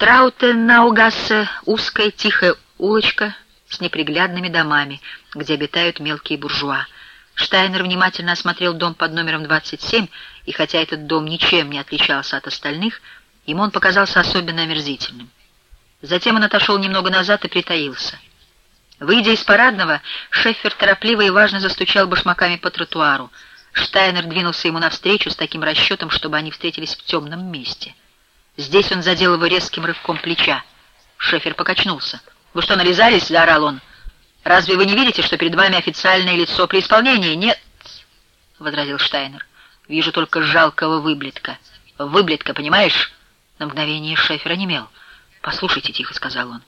Траутенаугассе — узкая тихая улочка с неприглядными домами, где обитают мелкие буржуа. Штайнер внимательно осмотрел дом под номером 27, и хотя этот дом ничем не отличался от остальных, ему он показался особенно омерзительным. Затем он отошел немного назад и притаился. Выйдя из парадного, Шеффер торопливо и важно застучал башмаками по тротуару. Штайнер двинулся ему навстречу с таким расчетом, чтобы они встретились в темном месте. Здесь он задел его резким рывком плеча. Шефер покачнулся. «Вы что, нализались?» — заорал он. «Разве вы не видите, что перед вами официальное лицо при исполнении?» «Нет», — возразил Штайнер. «Вижу только жалкого выблетка. Выблетка, понимаешь?» На мгновение Шефер онемел. «Послушайте», — тихо сказал он.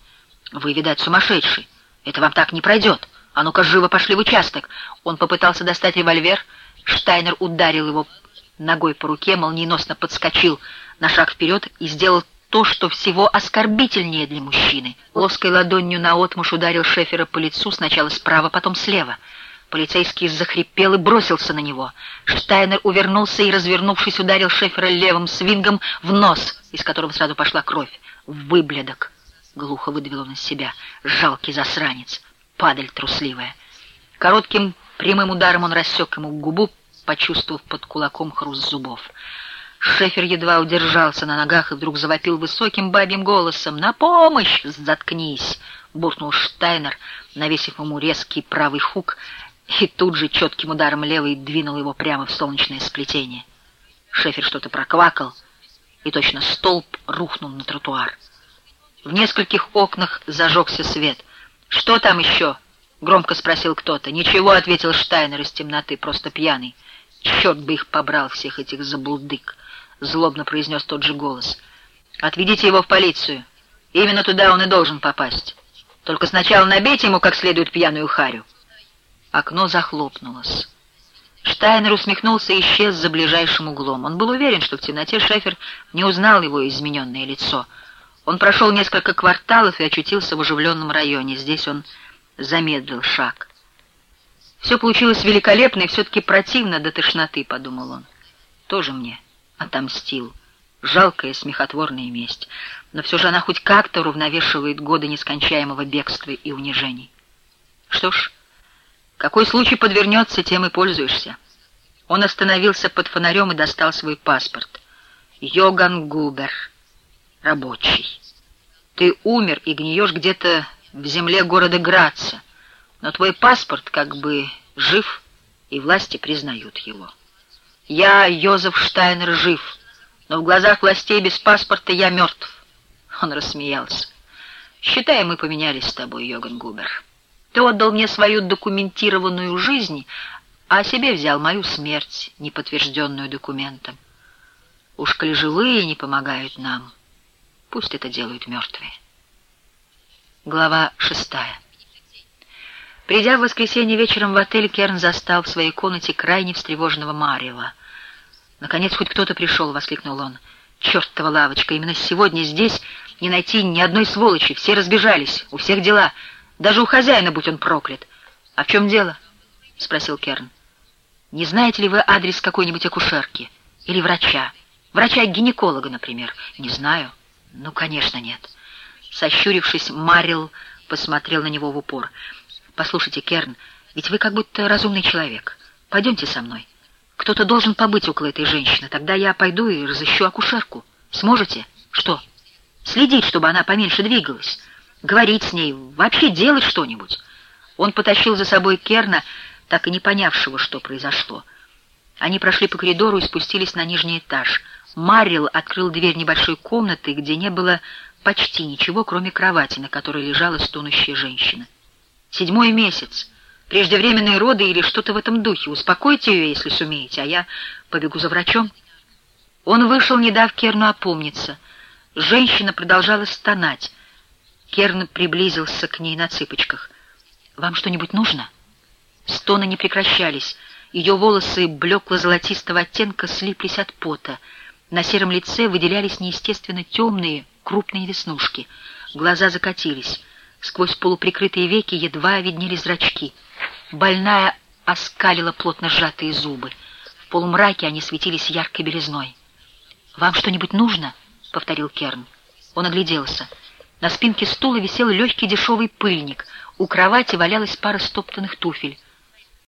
«Вы, видать, сумасшедший. Это вам так не пройдет. А ну-ка, живо пошли в участок». Он попытался достать револьвер. Штайнер ударил его ногой по руке, молниеносно подскочил на шаг вперед и сделал то, что всего оскорбительнее для мужчины. Плоской ладонью наотмашь ударил Шефера по лицу сначала справа, потом слева. Полицейский захрипел и бросился на него. Штайнер увернулся и, развернувшись, ударил Шефера левым свингом в нос, из которого сразу пошла кровь. «Выблядок!» — глухо выдавил он из себя. «Жалкий засранец! Падаль трусливая!» Коротким прямым ударом он рассек ему губу, почувствовав под кулаком хруст зубов. Шефер едва удержался на ногах и вдруг завопил высоким бабьим голосом. «На помощь! Заткнись!» — буркнул Штайнер, навесив ему резкий правый хук, и тут же четким ударом левый двинул его прямо в солнечное сплетение. Шефер что-то проквакал, и точно столб рухнул на тротуар. В нескольких окнах зажегся свет. «Что там еще?» — громко спросил кто-то. «Ничего», — ответил Штайнер из темноты, просто пьяный. «Черт бы их побрал, всех этих заблудык!» злобно произнес тот же голос. «Отведите его в полицию. Именно туда он и должен попасть. Только сначала набейте ему как следует пьяную харю». Окно захлопнулось. Штайнер усмехнулся и исчез за ближайшим углом. Он был уверен, что в темноте Шефер не узнал его измененное лицо. Он прошел несколько кварталов и очутился в оживленном районе. Здесь он замедлил шаг. «Все получилось великолепно и все-таки противно до тошноты», — подумал он. «Тоже мне» отомстил. Жалкая смехотворная месть. Но все же она хоть как-то уравновешивает годы нескончаемого бегства и унижений. Что ж, какой случай подвернется, тем и пользуешься. Он остановился под фонарем и достал свой паспорт. Йоган Губер, рабочий. Ты умер и гниешь где-то в земле города Граца, но твой паспорт как бы жив, и власти признают его. Я, Йозеф Штайнер, жив, но в глазах властей без паспорта я мертв. Он рассмеялся. Считай, мы поменялись с тобой, Йоган Губер. Ты отдал мне свою документированную жизнь, а себе взял мою смерть, не подтвержденную документом. Уж коли живые не помогают нам, пусть это делают мертвые. Глава шестая. Придя в воскресенье вечером в отель, Керн застал в своей комнате крайне встревоженного Мариева — «Наконец хоть кто-то пришел!» — воскликнул он. «Чертова лавочка! Именно сегодня здесь не найти ни одной сволочи. Все разбежались, у всех дела. Даже у хозяина, будь он проклят. А в чем дело?» — спросил Керн. «Не знаете ли вы адрес какой-нибудь акушерки? Или врача? Врача-гинеколога, например? Не знаю. Ну, конечно, нет». Сощурившись, Марил посмотрел на него в упор. «Послушайте, Керн, ведь вы как будто разумный человек. Пойдемте со мной. Кто-то должен побыть около этой женщины. Тогда я пойду и разыщу акушерку. Сможете? Что? Следить, чтобы она поменьше двигалась. Говорить с ней, вообще делать что-нибудь. Он потащил за собой Керна, так и не понявшего, что произошло. Они прошли по коридору и спустились на нижний этаж. Маррил открыл дверь небольшой комнаты, где не было почти ничего, кроме кровати, на которой лежала стонущая женщина. Седьмой месяц. Преждевременные роды или что-то в этом духе. Успокойте ее, если сумеете, а я побегу за врачом. Он вышел, не дав Керну опомниться. Женщина продолжала стонать. Керн приблизился к ней на цыпочках. «Вам что-нибудь нужно?» Стоны не прекращались. Ее волосы блекло-золотистого оттенка слиплись от пота. На сером лице выделялись неестественно темные, крупные веснушки. Глаза закатились. Сквозь полуприкрытые веки едва виднелись зрачки. Больная оскалила плотно сжатые зубы. В полумраке они светились яркой белизной. «Вам что-нибудь нужно?» — повторил Керн. Он огляделся. На спинке стула висел легкий дешевый пыльник. У кровати валялась пара стоптанных туфель.